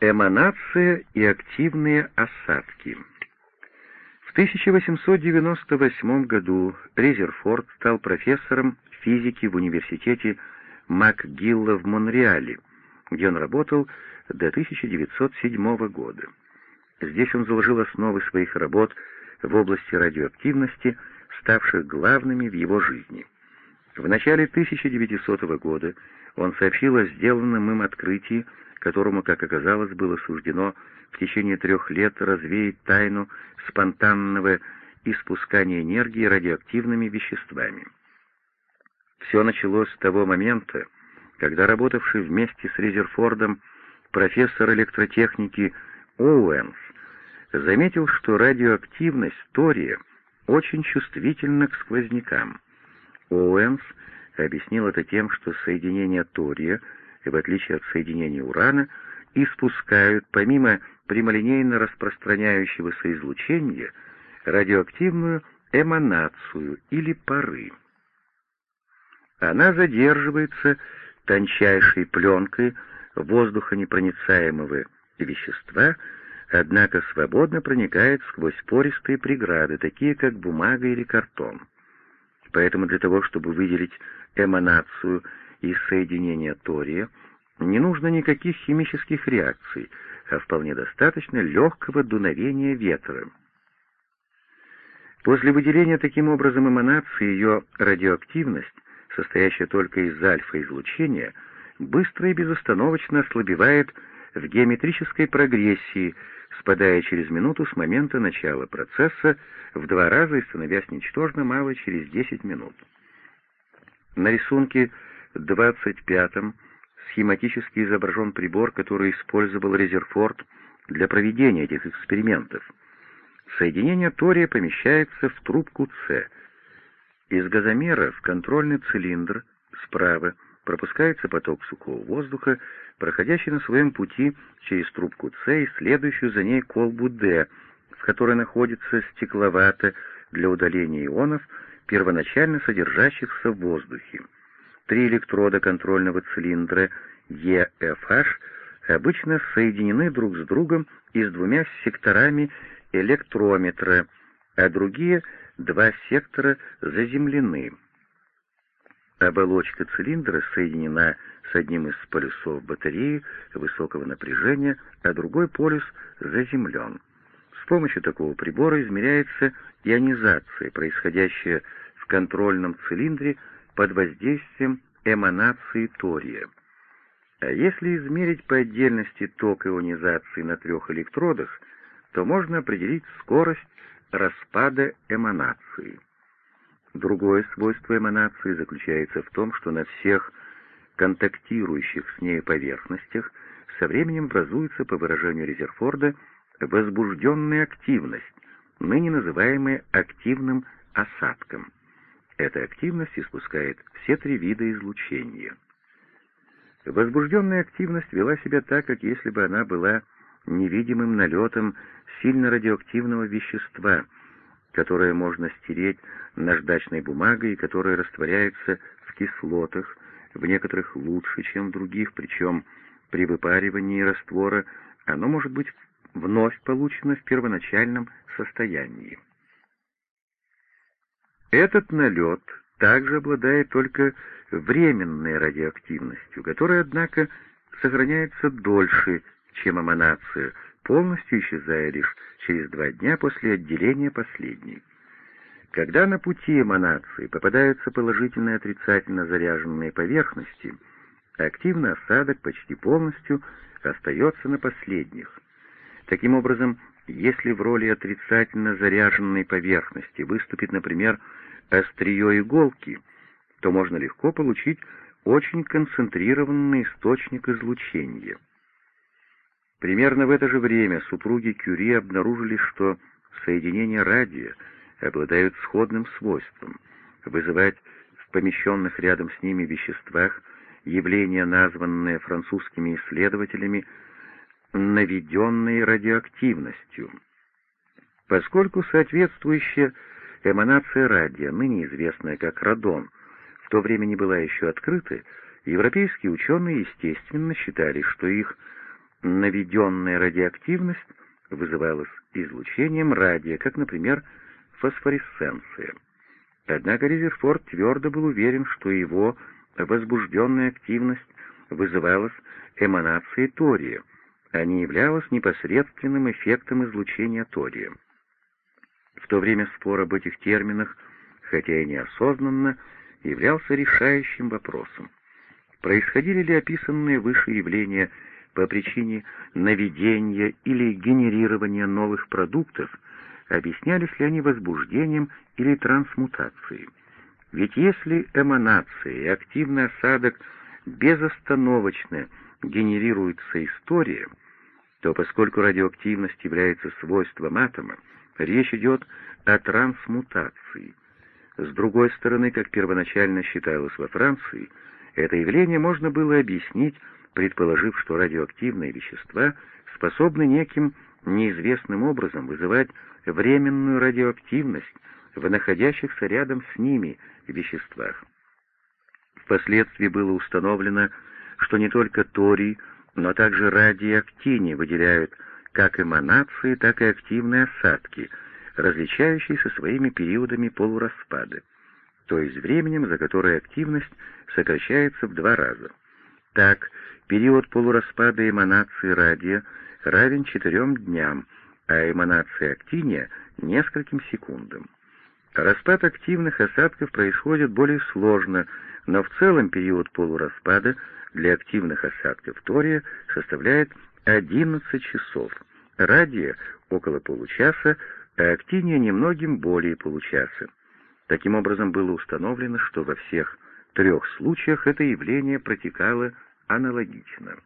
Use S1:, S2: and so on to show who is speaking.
S1: Эманация и активные осадки. В 1898 году Резерфорд стал профессором физики в университете МакГилла в Монреале, где он работал до 1907 года. Здесь он заложил основы своих работ в области радиоактивности, ставших главными в его жизни. В начале 1900 года он сообщил о сделанном им открытии которому, как оказалось, было суждено в течение трех лет развеять тайну спонтанного испускания энергии радиоактивными веществами. Все началось с того момента, когда работавший вместе с Резерфордом профессор электротехники Оуэнс заметил, что радиоактивность тория очень чувствительна к сквознякам. Оуэнс объяснил это тем, что соединение тория — в отличие от соединений урана, испускают, помимо прямолинейно распространяющегося излучения, радиоактивную эманацию или пары. Она задерживается тончайшей пленкой воздухонепроницаемого вещества, однако свободно проникает сквозь пористые преграды, такие как бумага или картон. Поэтому для того, чтобы выделить эманацию из соединения тория не нужно никаких химических реакций, а вполне достаточно легкого дуновения ветра. После выделения таким образом эманации ее радиоактивность, состоящая только из альфа-излучения, быстро и безостановочно ослабевает в геометрической прогрессии, спадая через минуту с момента начала процесса в два раза и становясь ничтожно малой через 10 минут. На рисунке 25-м схематически изображен прибор, который использовал Резерфорд для проведения этих экспериментов. Соединение тория помещается в трубку С. Из газомера в контрольный цилиндр справа пропускается поток сухого воздуха, проходящий на своем пути через трубку С и следующую за ней колбу Д, в которой находится стекловата для удаления ионов, первоначально содержащихся в воздухе. Три электрода контрольного цилиндра EFH обычно соединены друг с другом и с двумя секторами электрометра, а другие два сектора заземлены. Оболочка цилиндра соединена с одним из полюсов батареи высокого напряжения, а другой полюс заземлен. С помощью такого прибора измеряется ионизация, происходящая в контрольном цилиндре под воздействием эманации тория. А если измерить по отдельности ток ионизации на трех электродах, то можно определить скорость распада эманации. Другое свойство эманации заключается в том, что на всех контактирующих с ней поверхностях со временем образуется, по выражению Резерфорда, возбужденная активность, ныне называемая активным осадком. Эта активность испускает все три вида излучения. Возбужденная активность вела себя так, как если бы она была невидимым налетом сильно радиоактивного вещества, которое можно стереть наждачной бумагой и которое растворяется в кислотах, в некоторых лучше, чем в других, причем при выпаривании раствора оно может быть вновь получено в первоначальном состоянии. Этот налет также обладает только временной радиоактивностью, которая, однако, сохраняется дольше, чем эманация, полностью исчезая лишь через два дня после отделения последней. Когда на пути эманации попадаются положительно и отрицательно заряженные поверхности, активный осадок почти полностью остается на последних. Таким образом, если в роли отрицательно заряженной поверхности выступит, например, острие иголки, то можно легко получить очень концентрированный источник излучения. Примерно в это же время супруги Кюри обнаружили, что соединения радия обладают сходным свойством — вызывать в помещенных рядом с ними веществах явления, названные французскими исследователями наведенной радиоактивностью. Поскольку соответствующая эманация радия, ныне известная как радон, в то время не была еще открыта, европейские ученые, естественно, считали, что их наведенная радиоактивность вызывалась излучением радия, как, например, фосфоресценция. Однако Резерфорд твердо был уверен, что его возбужденная активность вызывалась эманацией тория, а не являлась непосредственным эффектом излучения тория. В то время спор об этих терминах, хотя и неосознанно, являлся решающим вопросом. Происходили ли описанные выше явления по причине наведения или генерирования новых продуктов, объяснялись ли они возбуждением или трансмутацией. Ведь если эманация и активный осадок безостановочно генерируется история, то поскольку радиоактивность является свойством атома, речь идет о трансмутации. С другой стороны, как первоначально считалось во Франции, это явление можно было объяснить, предположив, что радиоактивные вещества способны неким неизвестным образом вызывать временную радиоактивность в находящихся рядом с ними веществах. Впоследствии было установлено, что не только торий, но также радиоактини выделяют как эманации, так и активные осадки, различающиеся своими периодами полураспада, то есть временем, за которое активность сокращается в два раза. Так, период полураспада эманации радия равен четырем дням, а эманация актиния — нескольким секундам. Распад активных осадков происходит более сложно, но в целом период полураспада для активных осадков тория составляет 11 часов, радия — около получаса, а актиния немногим более получаса. Таким образом, было установлено, что во всех трех случаях это явление протекало аналогично.